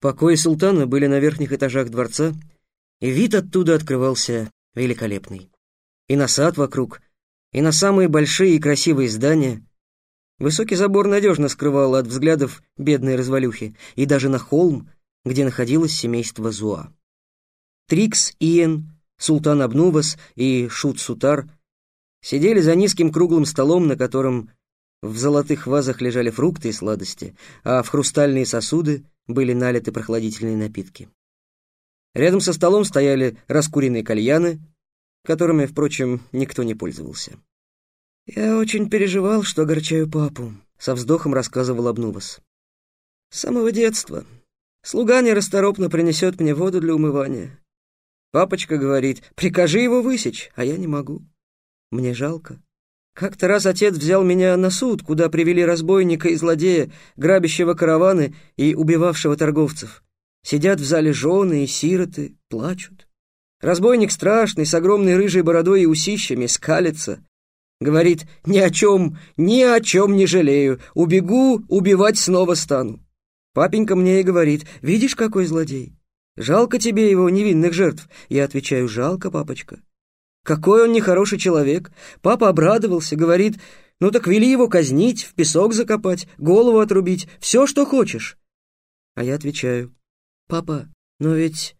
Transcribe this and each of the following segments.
Покои султана были на верхних этажах дворца, и вид оттуда открывался великолепный. И на сад вокруг, и на самые большие и красивые здания. Высокий забор надежно скрывал от взглядов бедные развалюхи, и даже на холм, где находилось семейство Зуа. Трикс, Иен, Султан Абнувас и Шут-Сутар сидели за низким круглым столом, на котором в золотых вазах лежали фрукты и сладости, а в хрустальные сосуды были налиты прохладительные напитки. Рядом со столом стояли раскуренные кальяны, которыми, впрочем, никто не пользовался. «Я очень переживал, что огорчаю папу», — со вздохом рассказывал Обнувас. «С самого детства. Слуга нерасторопно принесет мне воду для умывания. Папочка говорит, прикажи его высечь, а я не могу. Мне жалко. Как-то раз отец взял меня на суд, куда привели разбойника и злодея, грабящего караваны и убивавшего торговцев. Сидят в зале жены и сироты, плачут. Разбойник страшный, с огромной рыжей бородой и усищами, скалится. Говорит, ни о чем, ни о чем не жалею, убегу, убивать снова стану. Папенька мне и говорит, видишь, какой злодей? Жалко тебе его невинных жертв. Я отвечаю, жалко, папочка. Какой он нехороший человек. Папа обрадовался, говорит, ну так вели его казнить, в песок закопать, голову отрубить, все, что хочешь. А я отвечаю, папа, но ведь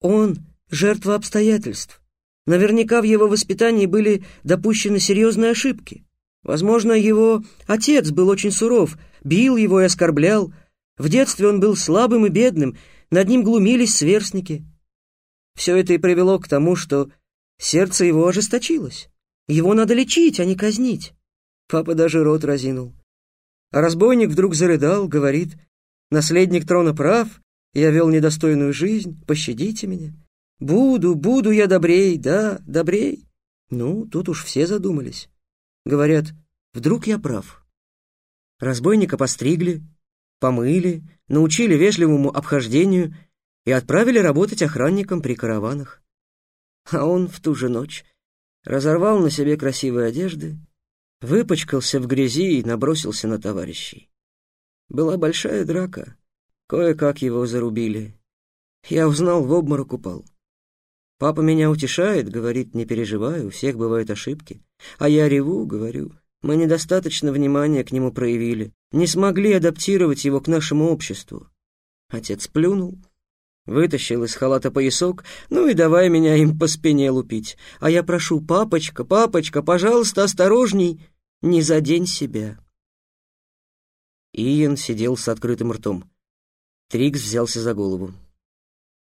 он жертва обстоятельств. Наверняка в его воспитании были допущены серьезные ошибки. Возможно, его отец был очень суров, бил его и оскорблял. В детстве он был слабым и бедным, над ним глумились сверстники. Все это и привело к тому, что Сердце его ожесточилось. Его надо лечить, а не казнить. Папа даже рот разинул. А разбойник вдруг зарыдал, говорит, «Наследник трона прав, я вел недостойную жизнь, пощадите меня. Буду, буду я добрей, да, добрей». Ну, тут уж все задумались. Говорят, вдруг я прав. Разбойника постригли, помыли, научили вежливому обхождению и отправили работать охранником при караванах. А он в ту же ночь разорвал на себе красивые одежды, выпачкался в грязи и набросился на товарищей. Была большая драка, кое-как его зарубили. Я узнал, в обморок упал. Папа меня утешает, говорит, не переживай, у всех бывают ошибки. А я реву, говорю, мы недостаточно внимания к нему проявили, не смогли адаптировать его к нашему обществу. Отец плюнул, Вытащил из халата поясок, ну и давай меня им по спине лупить. А я прошу, папочка, папочка, пожалуйста, осторожней, не задень себя. Иен сидел с открытым ртом. Трикс взялся за голову.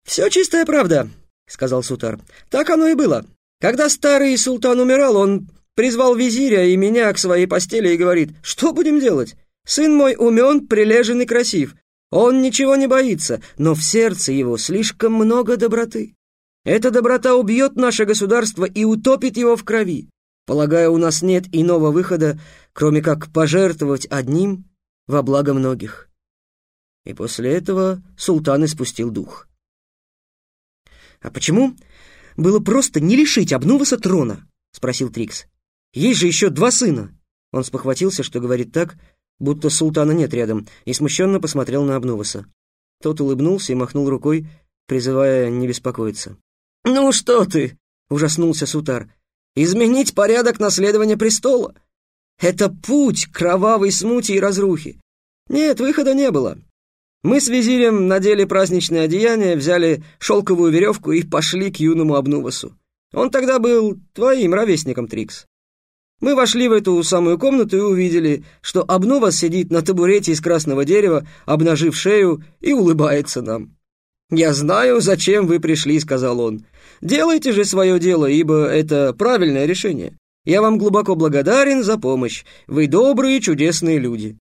«Все чистая правда», — сказал Сутар. «Так оно и было. Когда старый султан умирал, он призвал визиря и меня к своей постели и говорит, что будем делать? Сын мой умен, прилежен и красив. Он ничего не боится, но в сердце его слишком много доброты. Эта доброта убьет наше государство и утопит его в крови. Полагаю, у нас нет иного выхода, кроме как пожертвовать одним во благо многих. И после этого султан испустил дух. «А почему было просто не лишить Обнуваса трона?» — спросил Трикс. «Есть же еще два сына!» Он спохватился, что говорит так, будто султана нет рядом, и смущенно посмотрел на Обнуваса. Тот улыбнулся и махнул рукой, призывая не беспокоиться. «Ну что ты?» — ужаснулся Сутар. «Изменить порядок наследования престола? Это путь кровавой смуте и разрухе. Нет, выхода не было. Мы с визирем надели праздничное одеяние, взяли шелковую веревку и пошли к юному Обнувасу. Он тогда был твоим ровесником, Трикс. Мы вошли в эту самую комнату и увидели, что Обнова сидит на табурете из красного дерева, обнажив шею, и улыбается нам. «Я знаю, зачем вы пришли», — сказал он. «Делайте же свое дело, ибо это правильное решение. Я вам глубоко благодарен за помощь. Вы добрые, чудесные люди».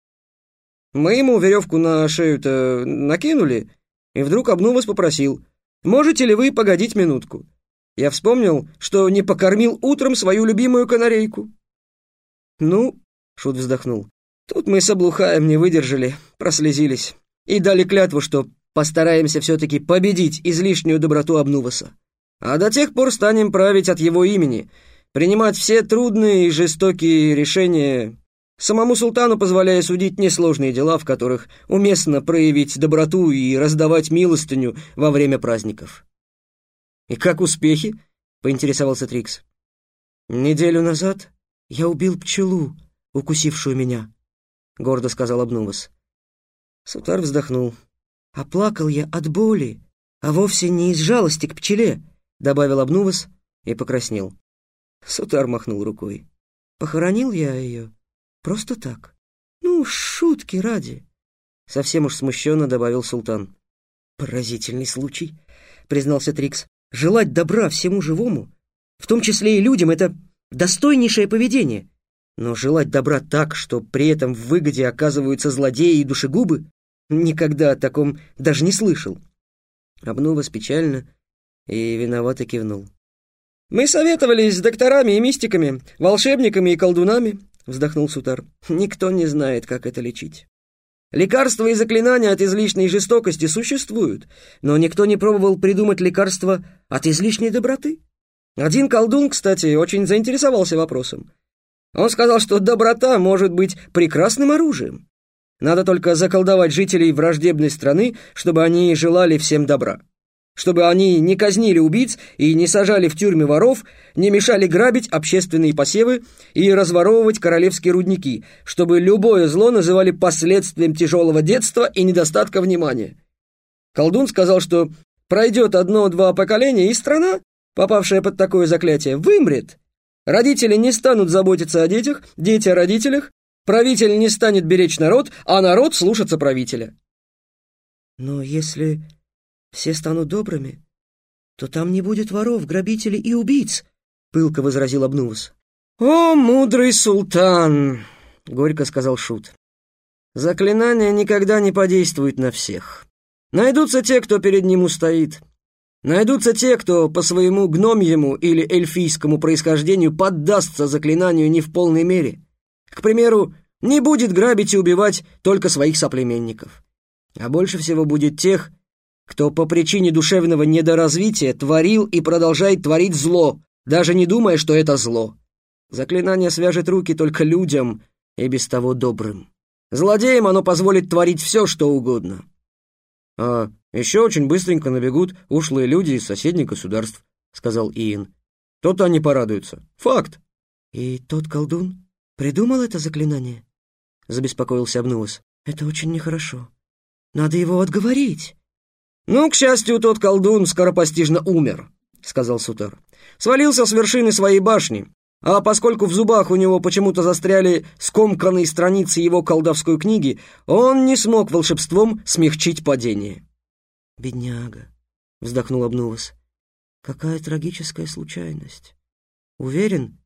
Мы ему веревку на шею-то накинули, и вдруг Обнувас попросил, «Можете ли вы погодить минутку?» Я вспомнил, что не покормил утром свою любимую канарейку. «Ну», — Шут вздохнул, — «тут мы с облухаем не выдержали, прослезились и дали клятву, что постараемся все-таки победить излишнюю доброту Обнуваса. А до тех пор станем править от его имени, принимать все трудные и жестокие решения самому султану позволяя судить несложные дела, в которых уместно проявить доброту и раздавать милостыню во время праздников. «И как успехи?» — поинтересовался Трикс. «Неделю назад я убил пчелу, укусившую меня», — гордо сказал Обнувас. Сутар вздохнул. «Оплакал я от боли, а вовсе не из жалости к пчеле», — добавил Обнувас и покраснел. Сутар махнул рукой. «Похоронил я ее просто так. Ну, шутки ради», — совсем уж смущенно добавил Султан. «Поразительный случай», — признался Трикс. «Желать добра всему живому, в том числе и людям, это достойнейшее поведение. Но желать добра так, что при этом в выгоде оказываются злодеи и душегубы, никогда о таком даже не слышал». Обнувас печально и виновато кивнул. «Мы советовались с докторами и мистиками, волшебниками и колдунами», — вздохнул Сутар. «Никто не знает, как это лечить. Лекарства и заклинания от излишней жестокости существуют, но никто не пробовал придумать лекарства от излишней доброты. Один колдун, кстати, очень заинтересовался вопросом. Он сказал, что доброта может быть прекрасным оружием. Надо только заколдовать жителей враждебной страны, чтобы они желали всем добра чтобы они не казнили убийц и не сажали в тюрьмы воров, не мешали грабить общественные посевы и разворовывать королевские рудники, чтобы любое зло называли последствием тяжелого детства и недостатка внимания. Колдун сказал, что пройдет одно-два поколения, и страна, попавшая под такое заклятие, вымрет. Родители не станут заботиться о детях, дети о родителях, правитель не станет беречь народ, а народ слушаться правителя. «Но если все станут добрыми, то там не будет воров, грабителей и убийц», — пылко возразил Обнувус. «О, мудрый султан!» — горько сказал Шут. «Заклинание никогда не подействует на всех. Найдутся те, кто перед ним устоит. Найдутся те, кто по своему гномьему или эльфийскому происхождению поддастся заклинанию не в полной мере. К примеру, не будет грабить и убивать только своих соплеменников. А больше всего будет тех, кто по причине душевного недоразвития творил и продолжает творить зло, даже не думая, что это зло. Заклинание свяжет руки только людям и без того добрым. Злодеям оно позволит творить все, что угодно. А еще очень быстренько набегут ушлые люди из соседних государств, сказал Иэн. То-то они порадуются. Факт. И тот колдун придумал это заклинание? Забеспокоился Обнуус. Это очень нехорошо. Надо его отговорить. «Ну, к счастью, тот колдун скоропостижно умер», — сказал Сутер. «Свалился с вершины своей башни, а поскольку в зубах у него почему-то застряли скомканные страницы его колдовской книги, он не смог волшебством смягчить падение». «Бедняга», — вздохнул Обнувас. «Какая трагическая случайность. Уверен,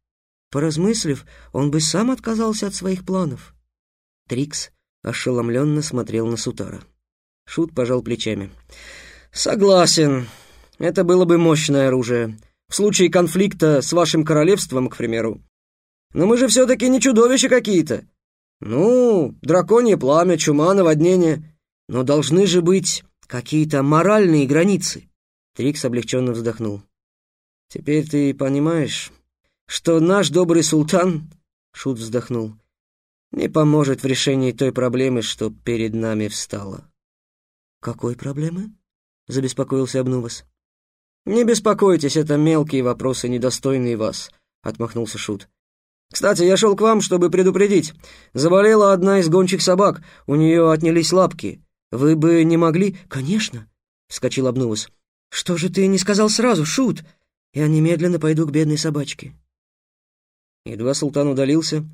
поразмыслив, он бы сам отказался от своих планов». Трикс ошеломленно смотрел на Сутара. Шут пожал плечами. «Согласен. Это было бы мощное оружие. В случае конфликта с вашим королевством, к примеру. Но мы же все-таки не чудовища какие-то. Ну, драконье пламя, чума, наводнение. Но должны же быть какие-то моральные границы». Трикс облегченно вздохнул. «Теперь ты понимаешь, что наш добрый султан...» Шут вздохнул. «Не поможет в решении той проблемы, что перед нами встала». «Какой проблемы?» — забеспокоился Обнувас. «Не беспокойтесь, это мелкие вопросы, недостойные вас», — отмахнулся Шут. «Кстати, я шел к вам, чтобы предупредить. Заболела одна из гончих собак, у нее отнялись лапки. Вы бы не могли...» «Конечно», — вскочил Обнувас. «Что же ты не сказал сразу, Шут? Я немедленно пойду к бедной собачке». Едва султан удалился,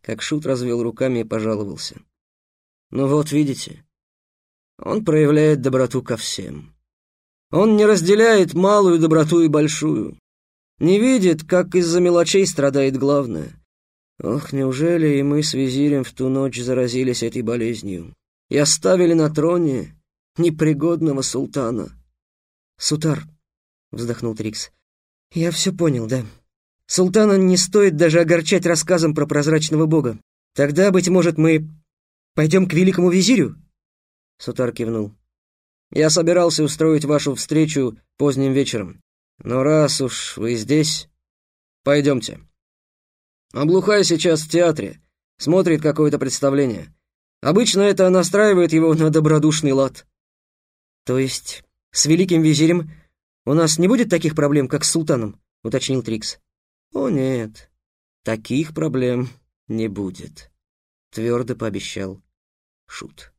как Шут развел руками и пожаловался. «Ну вот, видите, он проявляет доброту ко всем. Он не разделяет малую доброту и большую. Не видит, как из-за мелочей страдает главное. Ох, неужели и мы с визирем в ту ночь заразились этой болезнью и оставили на троне непригодного султана? «Сутар», — вздохнул Трикс, — «я все понял, да. Султана не стоит даже огорчать рассказом про прозрачного бога. Тогда, быть может, мы пойдем к великому визирю?» Сутар кивнул. «Я собирался устроить вашу встречу поздним вечером. Но раз уж вы здесь, пойдемте. Облухай сейчас в театре. смотрит какое-то представление. Обычно это настраивает его на добродушный лад. То есть с великим визирем у нас не будет таких проблем, как с султаном, уточнил Трикс. О нет, таких проблем не будет, твердо пообещал Шут.